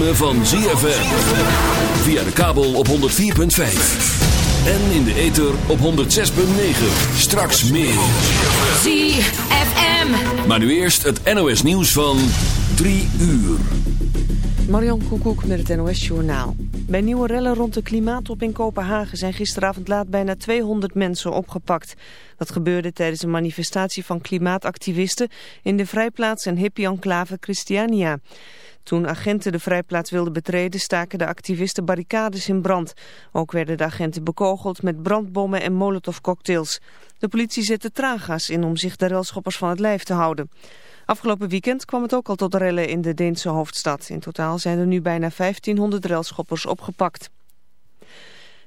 ritme van ZFM. Via de kabel op 104.5. En in de ether op 106.9. Straks meer. ZFM. Maar nu eerst het NOS nieuws van 3 uur. Marion Koekoek met het NOS Journaal. Bij nieuwe rellen rond de klimaattop in Kopenhagen zijn gisteravond laat bijna 200 mensen opgepakt. Dat gebeurde tijdens een manifestatie van klimaatactivisten in de vrijplaats en hippie-enclave Christiania. Toen agenten de vrijplaats wilden betreden staken de activisten barricades in brand. Ook werden de agenten bekogeld met brandbommen en molotovcocktails. De politie zette traangas in om zich de relschoppers van het lijf te houden. Afgelopen weekend kwam het ook al tot rellen in de Deense hoofdstad. In totaal zijn er nu bijna 1500 relschoppers opgepakt.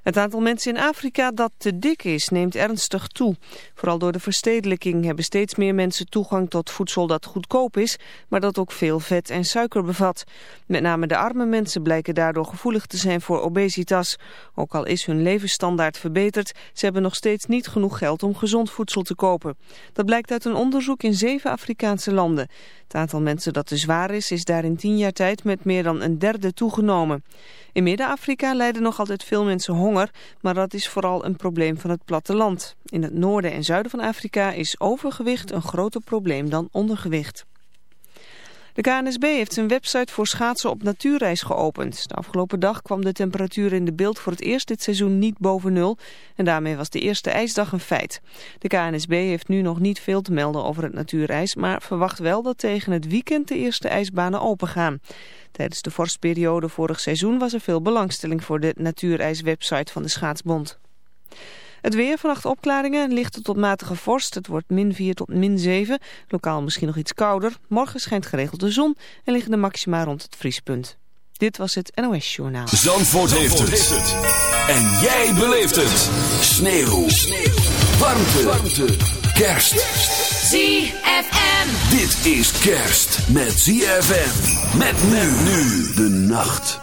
Het aantal mensen in Afrika dat te dik is neemt ernstig toe. Vooral door de verstedelijking hebben steeds meer mensen toegang tot voedsel dat goedkoop is, maar dat ook veel vet en suiker bevat. Met name de arme mensen blijken daardoor gevoelig te zijn voor obesitas. Ook al is hun levensstandaard verbeterd, ze hebben nog steeds niet genoeg geld om gezond voedsel te kopen. Dat blijkt uit een onderzoek in zeven Afrikaanse landen. Het aantal mensen dat te zwaar is, is daar in tien jaar tijd met meer dan een derde toegenomen. In Midden-Afrika lijden nog altijd veel mensen honger, maar dat is vooral een probleem van het platteland. In het noorden en zuiden van Afrika is overgewicht een groter probleem dan ondergewicht. De KNSB heeft zijn website voor schaatsen op natuurreis geopend. De afgelopen dag kwam de temperatuur in de beeld voor het eerst dit seizoen niet boven nul. En daarmee was de eerste ijsdag een feit. De KNSB heeft nu nog niet veel te melden over het natuurreis... maar verwacht wel dat tegen het weekend de eerste ijsbanen opengaan. Tijdens de vorstperiode vorig seizoen was er veel belangstelling voor de natuurreiswebsite van de Schaatsbond. Het weer, vannacht opklaringen, lichte tot matige vorst. Het wordt min 4 tot min 7, lokaal misschien nog iets kouder. Morgen schijnt geregeld de zon en liggen de maxima rond het vriespunt. Dit was het NOS Journaal. Zandvoort, heeft, het. En jij beleeft het. Sneeuw. Sneeuw. Warmte. Warmte. Kerst. ZFM. Dit is kerst met ZFM. Met men nu de nacht.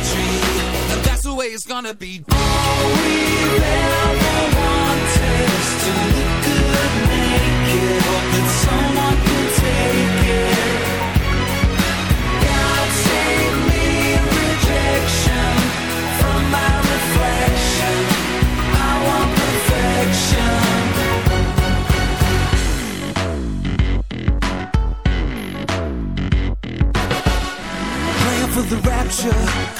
in and that's the way it's gonna be. All we ever wanted is to look good naked. Hope that someone can take it. God save me rejection from my reflection. I want perfection. For the rapture,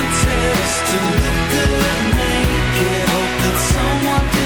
is to look good naked, hope that someone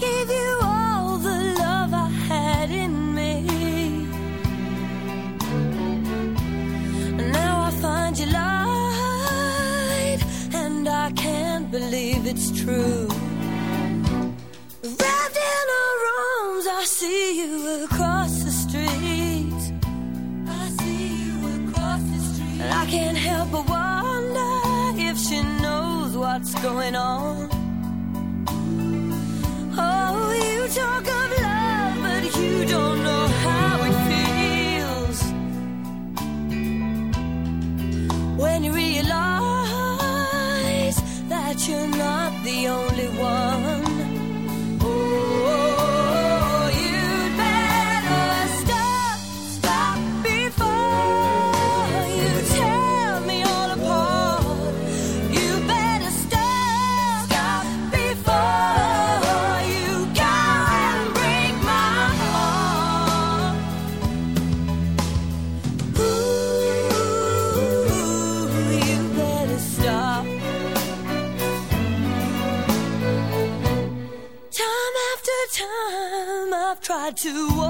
gave you all the love I had in me. Now I find you lied, and I can't believe it's true. to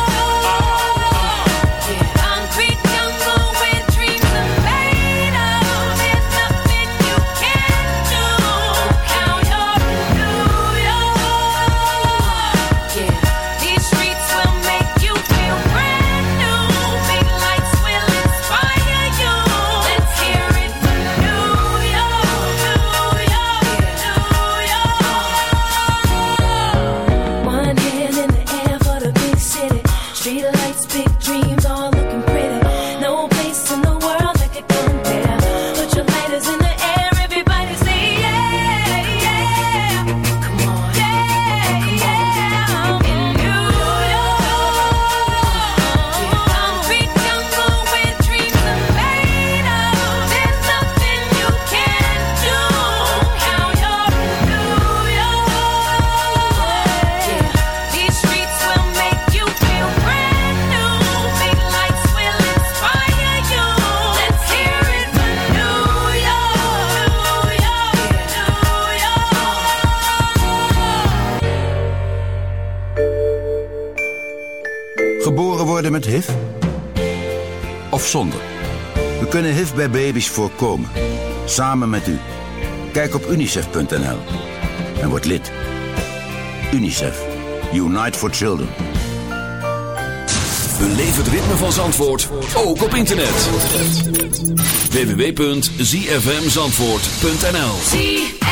Baby's voorkomen. Samen met u. Kijk op unicef.nl en word lid. UNICEF. Unite for Children. Beleef het ritme van Zandvoort, ook op internet. www.zfmzandvoort.nl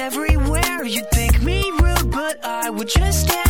everywhere. You'd think me rude, but I would just stand.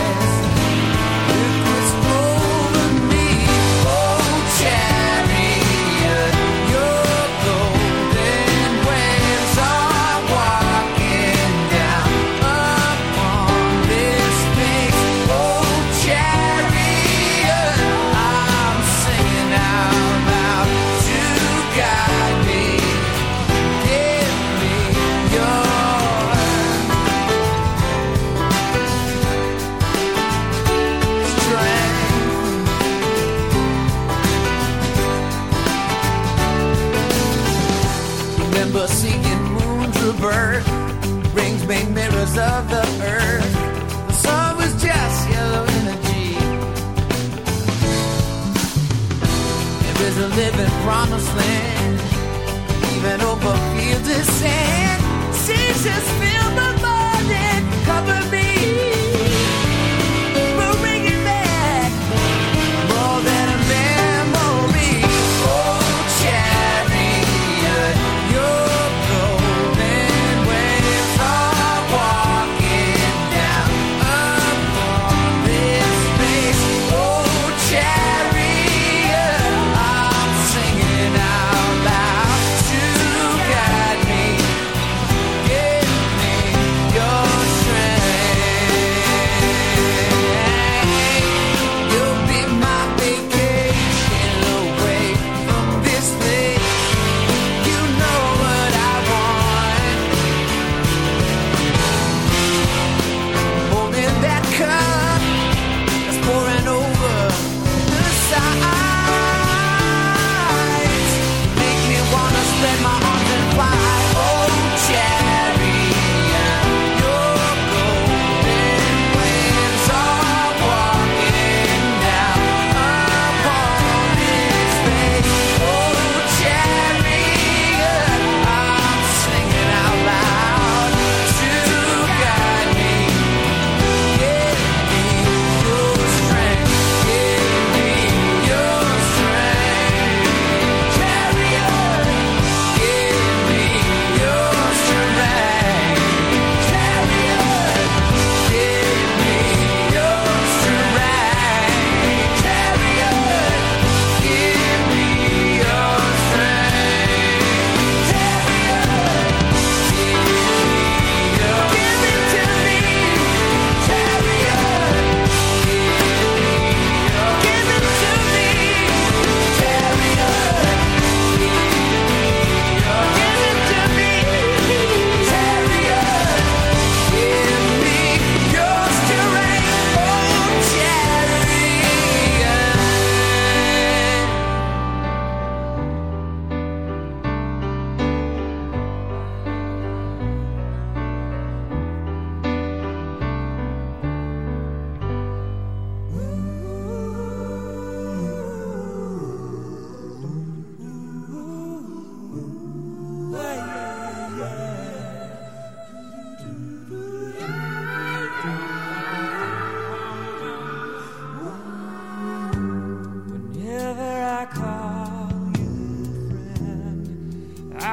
Of the earth. The sun was just yellow energy. There is a living promised land, even over fields of sand.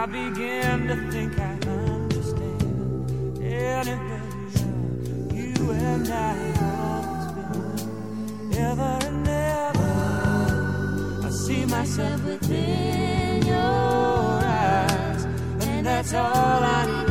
I begin to think I understand. Anyway, you and I always been ever and ever. I see myself within your eyes, and that's all.